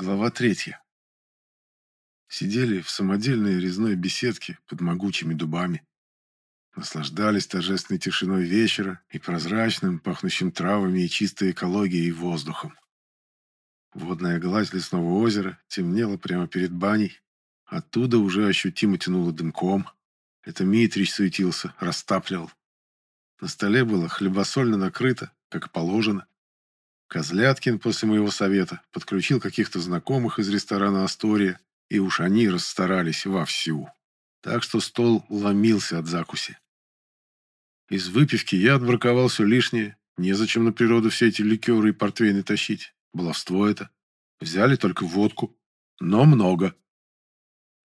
Глава третья. Сидели в самодельной резной беседке под могучими дубами. Наслаждались торжественной тишиной вечера и прозрачным, пахнущим травами и чистой экологией воздухом. Водная гладь лесного озера темнела прямо перед баней. Оттуда уже ощутимо тянуло дымком. Это Митрич суетился, растапливал. На столе было хлебосольно накрыто, как положено. Козляткин после моего совета подключил каких-то знакомых из ресторана «Астория», и уж они расстарались вовсю. Так что стол ломился от закуси. Из выпивки я отбраковал все лишнее. Незачем на природу все эти ликеры и портвейны тащить. Баловство это. Взяли только водку. Но много.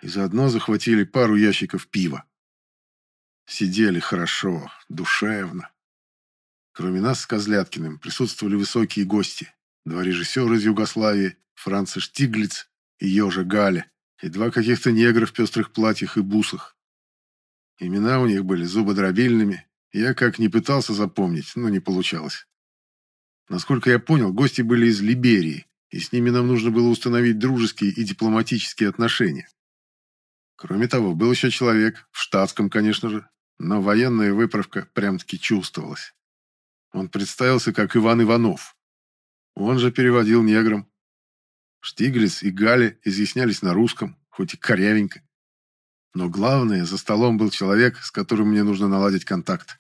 И заодно захватили пару ящиков пива. Сидели хорошо, душевно. Кроме нас с Козляткиным присутствовали высокие гости. Два режиссера из Югославии, Франца Штиглиц и Ёжа Галя, и два каких-то негра в пестрых платьях и бусах. Имена у них были зубодробильными. Я как не пытался запомнить, но не получалось. Насколько я понял, гости были из Либерии, и с ними нам нужно было установить дружеские и дипломатические отношения. Кроме того, был еще человек, в штатском, конечно же, но военная выправка прям-таки чувствовалась. Он представился как Иван Иванов. Он же переводил неграм. Штиглиц и Галя изъяснялись на русском, хоть и корявенько. Но главное, за столом был человек, с которым мне нужно наладить контакт.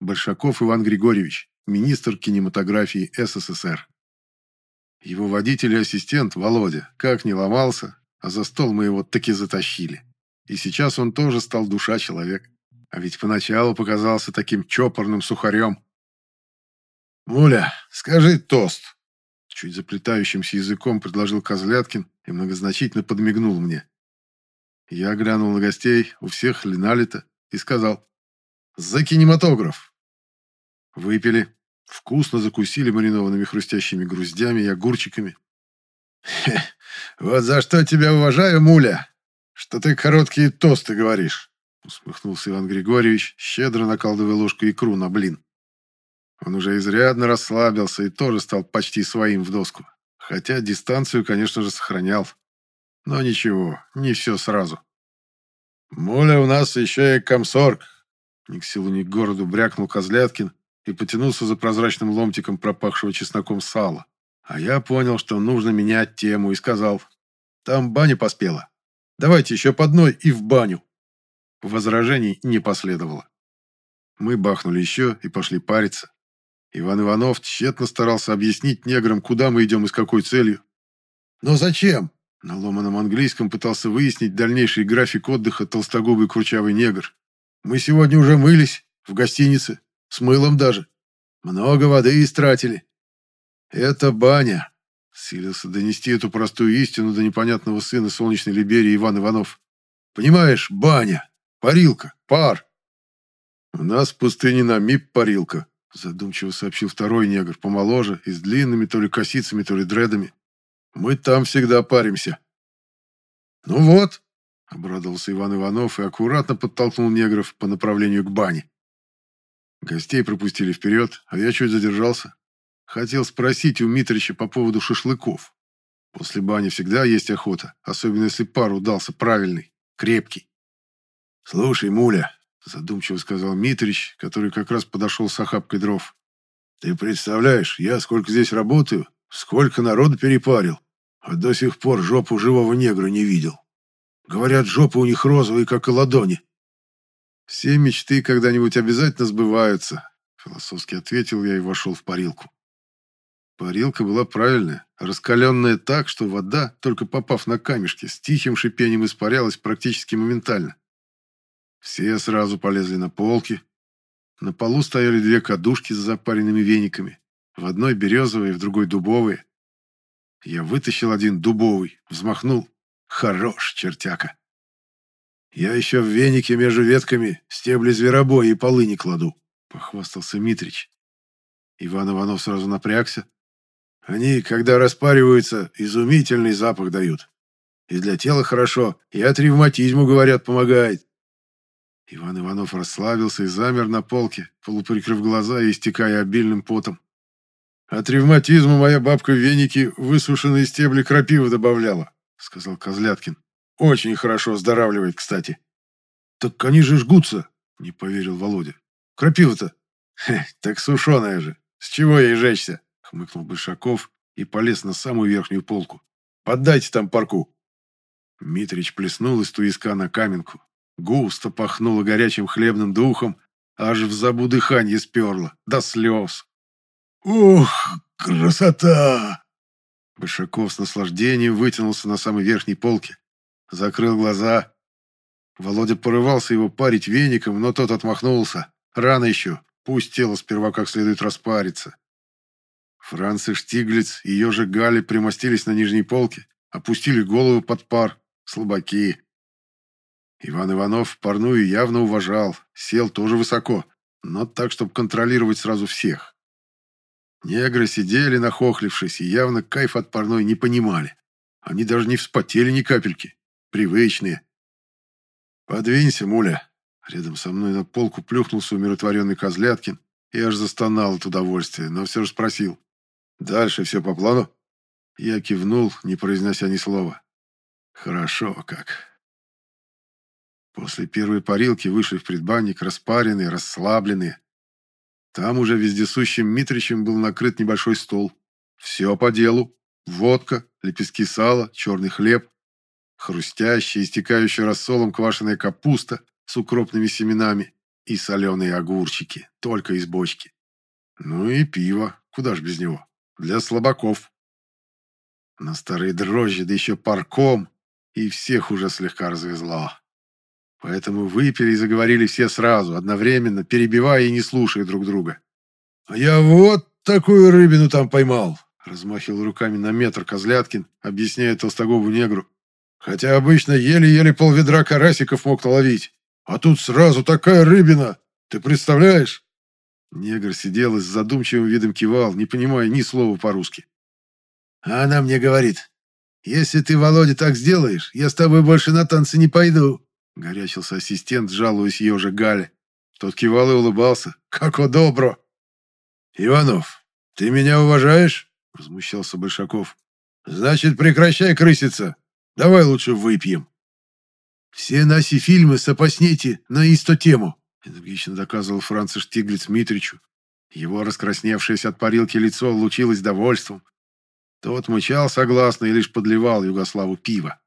Большаков Иван Григорьевич, министр кинематографии СССР. Его водитель и ассистент, Володя, как не ломался, а за стол мы его таки затащили. И сейчас он тоже стал душа человек. А ведь поначалу показался таким чопорным сухарем. «Муля, скажи тост!» Чуть заплетающимся языком предложил Козляткин и многозначительно подмигнул мне. Я глянул на гостей, у всех ли налито, и сказал «За кинематограф!» Выпили, вкусно закусили маринованными хрустящими груздями и огурчиками. «Хе, вот за что тебя уважаю, муля, что ты короткие тосты говоришь!» усмехнулся Иван Григорьевич, щедро накалдывая ложку икру на блин. Он уже изрядно расслабился и тоже стал почти своим в доску. Хотя дистанцию, конечно же, сохранял. Но ничего, не все сразу. «Муля у нас еще и комсорг!» Ни к силу, ни к городу брякнул Козляткин и потянулся за прозрачным ломтиком пропахшего чесноком сала. А я понял, что нужно менять тему, и сказал, «Там баня поспела. Давайте еще по одной и в баню». Возражений не последовало. Мы бахнули еще и пошли париться. Иван Иванов тщетно старался объяснить неграм, куда мы идем и с какой целью. «Но зачем?» На ломаном английском пытался выяснить дальнейший график отдыха толстогубый курчавый негр. «Мы сегодня уже мылись, в гостинице, с мылом даже. Много воды истратили. Это баня», — силился донести эту простую истину до непонятного сына солнечной Либерии Иван Иванов. «Понимаешь, баня, парилка, пар. У нас в пустыне на МИП парилка, Задумчиво сообщил второй негр, помоложе, и с длинными то ли косицами, то ли дредами. Мы там всегда паримся. Ну вот, обрадовался Иван Иванов и аккуратно подтолкнул негров по направлению к бане. Гостей пропустили вперед, а я чуть задержался. Хотел спросить у Митрича по поводу шашлыков. После бани всегда есть охота, особенно если пар удался правильный, крепкий. «Слушай, Муля, задумчиво сказал Митрич, который как раз подошел с охапкой дров. Ты представляешь, я сколько здесь работаю, сколько народу перепарил, а до сих пор жопу живого негра не видел. Говорят, жопы у них розовые, как и ладони. Все мечты когда-нибудь обязательно сбываются, философски ответил я и вошел в парилку. Парилка была правильная, раскаленная так, что вода, только попав на камешки, с тихим шипением испарялась практически моментально. Все сразу полезли на полки. На полу стояли две кадушки с запаренными вениками. В одной березовые, в другой дубовые. Я вытащил один дубовый, взмахнул. Хорош, чертяка. Я еще в венике между ветками стебли зверобоя и полыни кладу, похвастался Митрич. Иван Иванов сразу напрягся. Они, когда распариваются, изумительный запах дают. И для тела хорошо, и от ревматизму, говорят, помогает. Иван Иванов расслабился и замер на полке, полуприкрыв глаза и истекая обильным потом. От ревматизма моя бабка в веники высушенные стебли крапивы добавляла, сказал Козляткин. Очень хорошо оздоравливает, кстати. Так они же жгутся, не поверил Володя. Крапива-то? Так сушеная же. С чего ей жечься? Хмыкнул Большаков и полез на самую верхнюю полку. Поддайте там парку. Митрич плеснул из туиска на каменку. Густо пахнуло горячим хлебным духом, аж в забу дыхание сперло, до слез. «Ух, красота!» Большаков с наслаждением вытянулся на самой верхней полке. Закрыл глаза. Володя порывался его парить веником, но тот отмахнулся. Рано еще, пусть тело сперва как следует распарится. Франц и Штиглиц и же Гали примостились на нижней полке, опустили голову под пар, слабаки. Иван Иванов парную явно уважал, сел тоже высоко, но так, чтобы контролировать сразу всех. Негры сидели, нахохлившись, и явно кайф от парной не понимали. Они даже не вспотели ни капельки. Привычные. «Подвинься, муля!» Рядом со мной на полку плюхнулся умиротворенный Козляткин и аж застонал от удовольствия, но все же спросил. «Дальше все по плану?» Я кивнул, не произнося ни слова. «Хорошо как». После первой парилки вышли в предбанник, распаренные, расслабленные. Там уже вездесущим Митричем был накрыт небольшой стол. Все по делу. Водка, лепестки сала, черный хлеб, хрустящая, истекающая рассолом квашеная капуста с укропными семенами и соленые огурчики, только из бочки. Ну и пиво, куда ж без него, для слабаков. На старые дрожжи, да еще парком, и всех уже слегка развезло. Поэтому выпили и заговорили все сразу, одновременно, перебивая и не слушая друг друга. «А я вот такую рыбину там поймал!» Размахивал руками на метр Козляткин, объясняя толстогубу негру. «Хотя обычно еле-еле полведра карасиков мог наловить. А тут сразу такая рыбина! Ты представляешь?» Негр сидел и с задумчивым видом кивал, не понимая ни слова по-русски. А она мне говорит, «Если ты, Володя, так сделаешь, я с тобой больше на танцы не пойду». Горячился ассистент, жалуясь ее же Гале. Тот кивал и улыбался. «Как о добро!» «Иванов, ты меня уважаешь?» Возмущался Большаков. «Значит, прекращай крыситься. Давай лучше выпьем». «Все наши фильмы сопоснете на исто тему», энергично доказывал Францис Штиглиц Митричу. Его раскрасневшееся от парилки лицо лучилось довольством. Тот мычал согласно и лишь подливал Югославу пиво.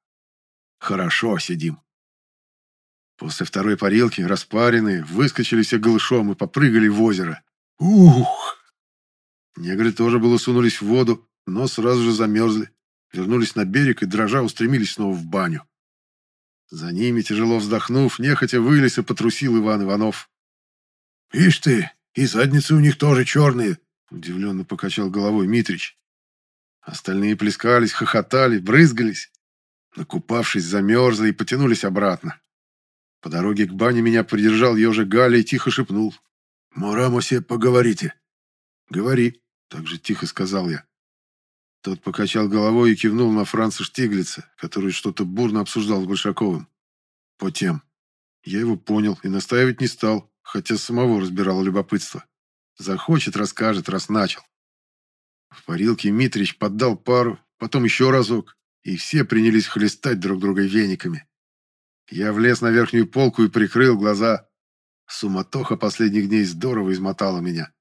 «Хорошо сидим», После второй парилки, распаренные, выскочили все голышом и попрыгали в озеро. Ух! Негры тоже было сунулись в воду, но сразу же замерзли. Вернулись на берег и, дрожа, устремились снова в баню. За ними, тяжело вздохнув, нехотя вылез и потрусил Иван Иванов. «Ишь ты, и задницы у них тоже черные!» Удивленно покачал головой Митрич. Остальные плескались, хохотали, брызгались. Накупавшись, замерзли и потянулись обратно. По дороге к бане меня придержал ежа Галя и тихо шепнул. «Мурамосе, поговорите». «Говори», — так же тихо сказал я. Тот покачал головой и кивнул на Франца Штиглица, который что-то бурно обсуждал с Большаковым. По тем. Я его понял и настаивать не стал, хотя самого разбирало любопытство. Захочет, расскажет, раз начал. В парилке Митрич поддал пару, потом еще разок, и все принялись хлестать друг друга вениками. Я влез на верхнюю полку и прикрыл глаза. Суматоха последних дней здорово измотала меня.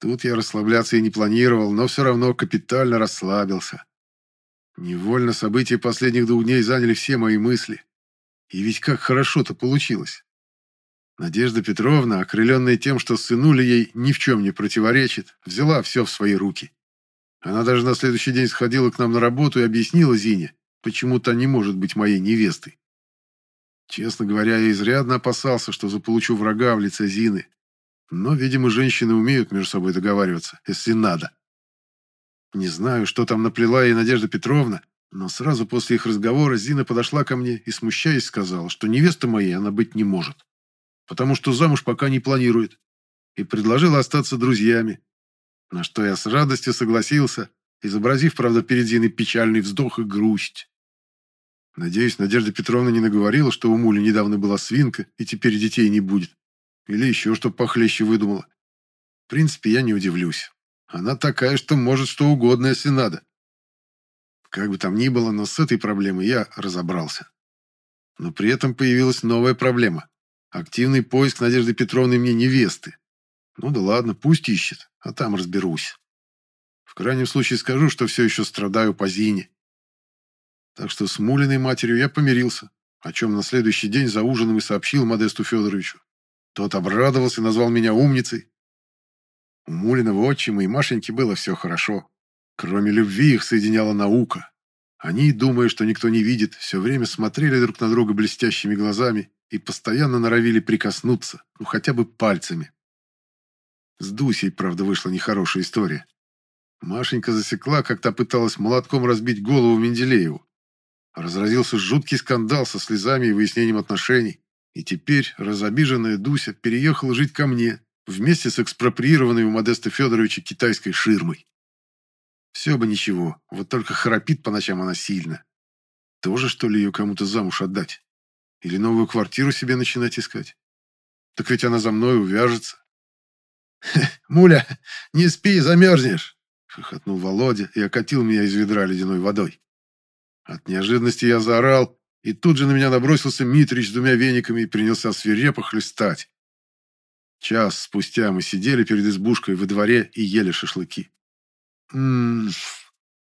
Тут я расслабляться и не планировал, но все равно капитально расслабился. Невольно события последних двух дней заняли все мои мысли. И ведь как хорошо-то получилось. Надежда Петровна, окрыленная тем, что сынули ей ни в чем не противоречит, взяла все в свои руки. Она даже на следующий день сходила к нам на работу и объяснила Зине, почему та не может быть моей невестой. Честно говоря, я изрядно опасался, что заполучу врага в лице Зины. Но, видимо, женщины умеют между собой договариваться, если надо. Не знаю, что там наплела ей Надежда Петровна, но сразу после их разговора Зина подошла ко мне и, смущаясь, сказала, что невеста моей она быть не может, потому что замуж пока не планирует, и предложила остаться друзьями. На что я с радостью согласился, изобразив, правда, перед Зиной печальный вздох и грусть. Надеюсь, Надежда Петровна не наговорила, что у Мули недавно была свинка, и теперь детей не будет. Или еще что похлеще выдумала. В принципе, я не удивлюсь. Она такая, что может что угодно, если надо. Как бы там ни было, но с этой проблемой я разобрался. Но при этом появилась новая проблема. Активный поиск Надежды Петровны мне невесты. Ну да ладно, пусть ищет, а там разберусь. В крайнем случае скажу, что все еще страдаю по Зине. Так что с Мулиной матерью я помирился, о чем на следующий день за ужином и сообщил Модесту Федоровичу. Тот обрадовался и назвал меня умницей. У Мулиного отчима и Машеньки было все хорошо. Кроме любви их соединяла наука. Они, думая, что никто не видит, все время смотрели друг на друга блестящими глазами и постоянно норовили прикоснуться, ну хотя бы пальцами. С Дусей, правда, вышла нехорошая история. Машенька засекла, как та пыталась молотком разбить голову Менделееву. Разразился жуткий скандал со слезами и выяснением отношений. И теперь разобиженная Дуся переехала жить ко мне, вместе с экспроприированной у Модеста Федоровича китайской ширмой. Все бы ничего, вот только храпит по ночам она сильно. Тоже, что ли, ее кому-то замуж отдать? Или новую квартиру себе начинать искать? Так ведь она за мной увяжется. «Муля, не спи, замерзнешь!» — хохотнул Володя и окатил меня из ведра ледяной водой. От неожиданности я заорал, и тут же на меня набросился Митрич с двумя вениками и принялся свирепо хлестать. Час спустя мы сидели перед избушкой во дворе и ели шашлыки. «М-м-м»,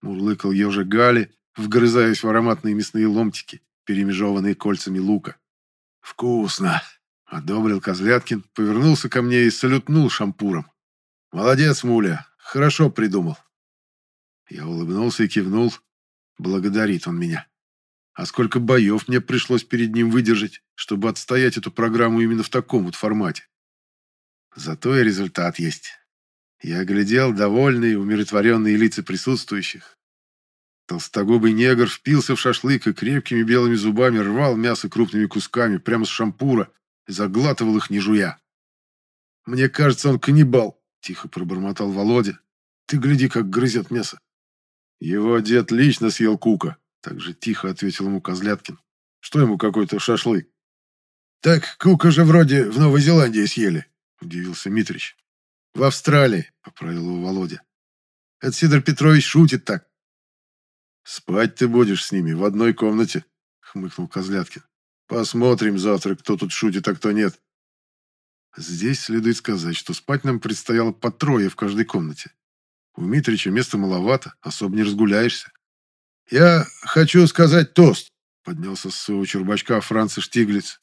мурлыкал ежа Гали, вгрызаясь в ароматные мясные ломтики, перемежеванные кольцами лука. «Вкусно!» — одобрил Козляткин, повернулся ко мне и салютнул шампуром. «Молодец, Муля, хорошо придумал». Я улыбнулся и кивнул. Благодарит он меня. А сколько боев мне пришлось перед ним выдержать, чтобы отстоять эту программу именно в таком вот формате. Зато и результат есть. Я оглядел довольные, умиротворенные лица присутствующих. Толстогубый негр впился в шашлык и крепкими белыми зубами рвал мясо крупными кусками прямо с шампура и заглатывал их не жуя. «Мне кажется, он каннибал», — тихо пробормотал Володя. «Ты гляди, как грызет мясо». «Его дед лично съел кука», — так же тихо ответил ему Козляткин. «Что ему какой-то шашлык?» «Так кука же вроде в Новой Зеландии съели», — удивился Митрич. «В Австралии», — поправил его Володя. «Это Сидор Петрович шутит так». «Спать ты будешь с ними в одной комнате», — хмыкнул Козляткин. «Посмотрим завтра, кто тут шутит, а кто нет». Здесь следует сказать, что спать нам предстояло по трое в каждой комнате. У Митрича места маловато, особо не разгуляешься. «Я хочу сказать тост», — поднялся с своего чурбачка Франца Штиглиц.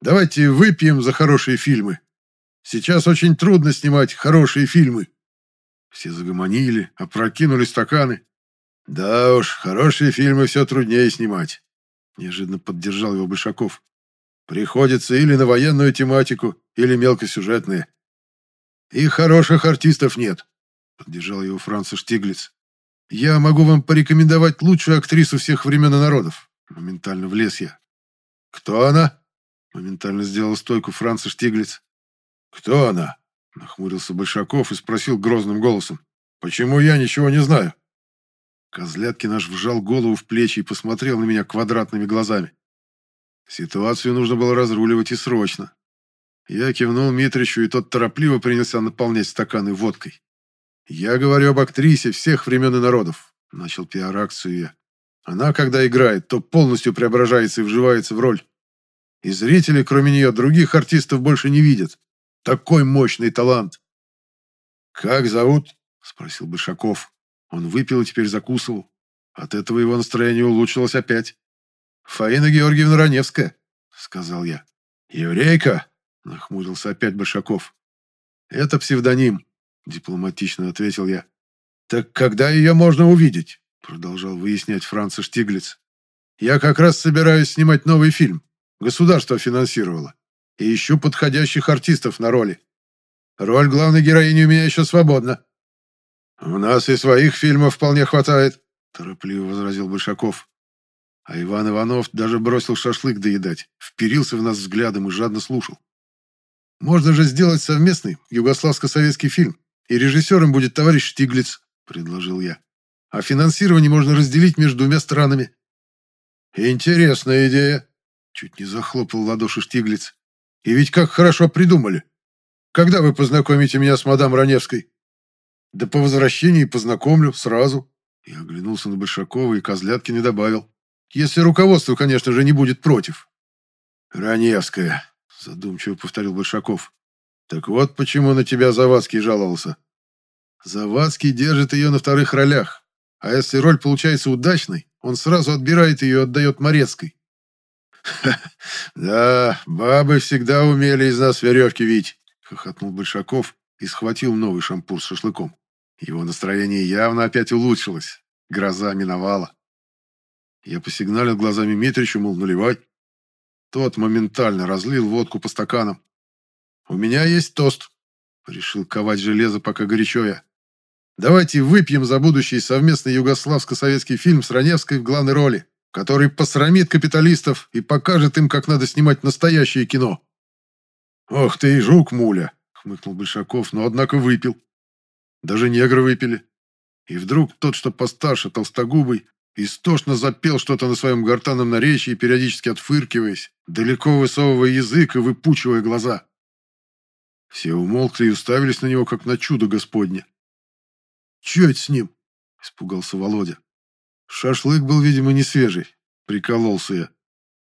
«Давайте выпьем за хорошие фильмы. Сейчас очень трудно снимать хорошие фильмы». Все загомонили, опрокинули стаканы. «Да уж, хорошие фильмы все труднее снимать», — неожиданно поддержал его Большаков. «Приходится или на военную тематику, или мелкосюжетные. И хороших артистов нет», — поддержал его Франца Штиглиц. «Я могу вам порекомендовать лучшую актрису всех времен и народов». Моментально влез я. «Кто она?» Моментально сделал стойку Франца Штиглиц. «Кто она?» — нахмурился Большаков и спросил грозным голосом. «Почему я ничего не знаю?» Козляткин аж вжал голову в плечи и посмотрел на меня квадратными глазами. Ситуацию нужно было разруливать и срочно. Я кивнул Митричу, и тот торопливо принялся наполнять стаканы водкой. «Я говорю об актрисе всех времен и народов», — начал пиар-акцию я. «Она, когда играет, то полностью преображается и вживается в роль. И зрители, кроме нее, других артистов больше не видят. Такой мощный талант. «Как зовут?» – спросил Бышаков. Он выпил и теперь закусывал. От этого его настроение улучшилось опять. «Фаина Георгиевна Раневская», – сказал я. «Еврейка?» – нахмурился опять Бышаков. «Это псевдоним», – дипломатично ответил я. «Так когда ее можно увидеть?» – продолжал выяснять Франца Штиглиц. «Я как раз собираюсь снимать новый фильм. Государство финансировало и ищу подходящих артистов на роли. Роль главной героини у меня еще свободна». «У нас и своих фильмов вполне хватает», – торопливо возразил Большаков. А Иван Иванов даже бросил шашлык доедать, вперился в нас взглядом и жадно слушал. «Можно же сделать совместный югославско-советский фильм, и режиссером будет товарищ Штиглиц», – предложил я. «А финансирование можно разделить между двумя странами». «Интересная идея», – чуть не захлопал ладоши Штиглиц. И ведь как хорошо придумали. Когда вы познакомите меня с мадам Раневской?» Да по возвращении познакомлю сразу. Я оглянулся на Большакова и козлятки не добавил. Если руководство, конечно же, не будет против. Раневская, задумчиво повторил Большаков. Так вот почему на тебя Завадский жаловался. Завадский держит ее на вторых ролях. А если роль получается удачной, он сразу отбирает ее и отдает Морецкой. «Да, бабы всегда умели из нас веревки вить», — хохотнул Большаков и схватил новый шампур с шашлыком. Его настроение явно опять улучшилось. Гроза миновала. Я посигналил глазами Митричу, мол, наливай. Тот моментально разлил водку по стаканам. «У меня есть тост», — решил ковать железо, пока горячо я. «Давайте выпьем за будущий совместный югославско-советский фильм с Раневской в главной роли, который посрамит капиталистов и покажет им, как надо снимать настоящее кино». «Ох ты и жук, муля!» — хмыкнул Большаков, но однако выпил. Даже негры выпили. И вдруг тот, что постарше, толстогубый, истошно запел что-то на своем гортанном наречии, периодически отфыркиваясь, далеко высовывая язык и выпучивая глаза. Все умолкли и уставились на него, как на чудо господне. «Че это с ним?» – испугался Володя. Шашлык был, видимо, не свежий. Прикололся я.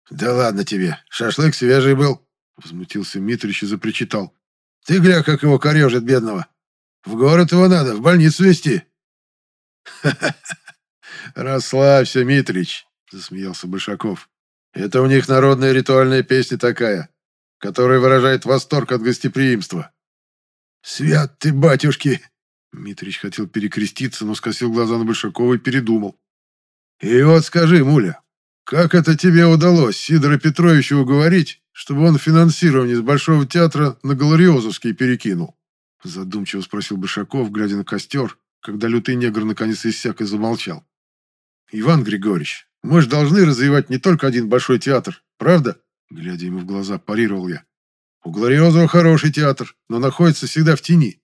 «Да ладно тебе, шашлык свежий был!» Возмутился Митрич и запричитал. «Ты гля, как его корежит, бедного! В город его надо, в больницу везти!» «Расслабься, Митрич!» — засмеялся Большаков. «Это у них народная ритуальная песня такая, которая выражает восторг от гостеприимства». «Свят ты, батюшки!» Митрич хотел перекреститься, но скосил глаза на Большакова и передумал. «И вот скажи, Муля, как это тебе удалось Сидора Петровича уговорить, чтобы он финансирование с Большого театра на Галариозовский перекинул?» Задумчиво спросил Большаков, глядя на костер, когда лютый негр наконец иссяк и замолчал. «Иван Григорьевич, мы же должны развивать не только один большой театр, правда?» Глядя ему в глаза, парировал я. «У Глориозова хороший театр, но находится всегда в тени,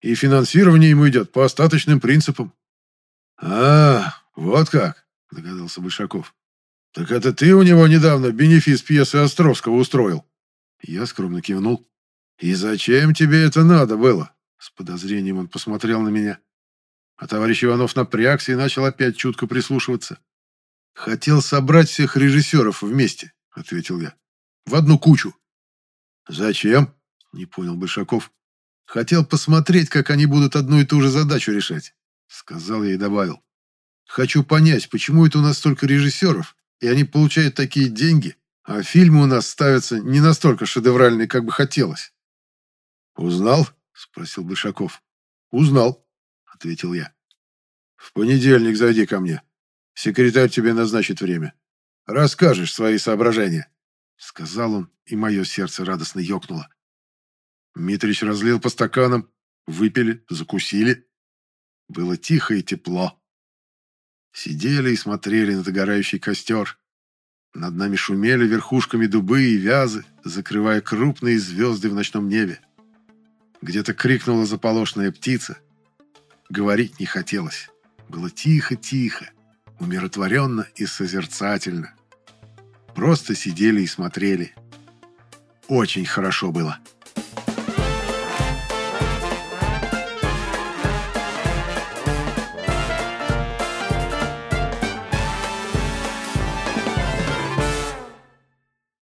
и финансирование ему идет по остаточным принципам». «А, вот как!» – догадался Большаков. «Так это ты у него недавно бенефис пьесы Островского устроил?» Я скромно кивнул. «И зачем тебе это надо было?» С подозрением он посмотрел на меня. А товарищ Иванов напрягся и начал опять чутко прислушиваться. «Хотел собрать всех режиссеров вместе», — ответил я. «В одну кучу». «Зачем?» — не понял Большаков. «Хотел посмотреть, как они будут одну и ту же задачу решать», — сказал я и добавил. «Хочу понять, почему это у нас столько режиссеров, и они получают такие деньги, а фильмы у нас ставятся не настолько шедевральные, как бы хотелось». «Узнал?» — спросил Большаков. «Узнал», — ответил я. «В понедельник зайди ко мне. Секретарь тебе назначит время. Расскажешь свои соображения», — сказал он, и мое сердце радостно ёкнуло. Митрич разлил по стаканам, выпили, закусили. Было тихо и тепло. Сидели и смотрели на догорающий костер. Над нами шумели верхушками дубы и вязы, закрывая крупные звезды в ночном небе. Где-то крикнула заполошная птица. Говорить не хотелось. Было тихо-тихо, умиротворенно и созерцательно. Просто сидели и смотрели. Очень хорошо было.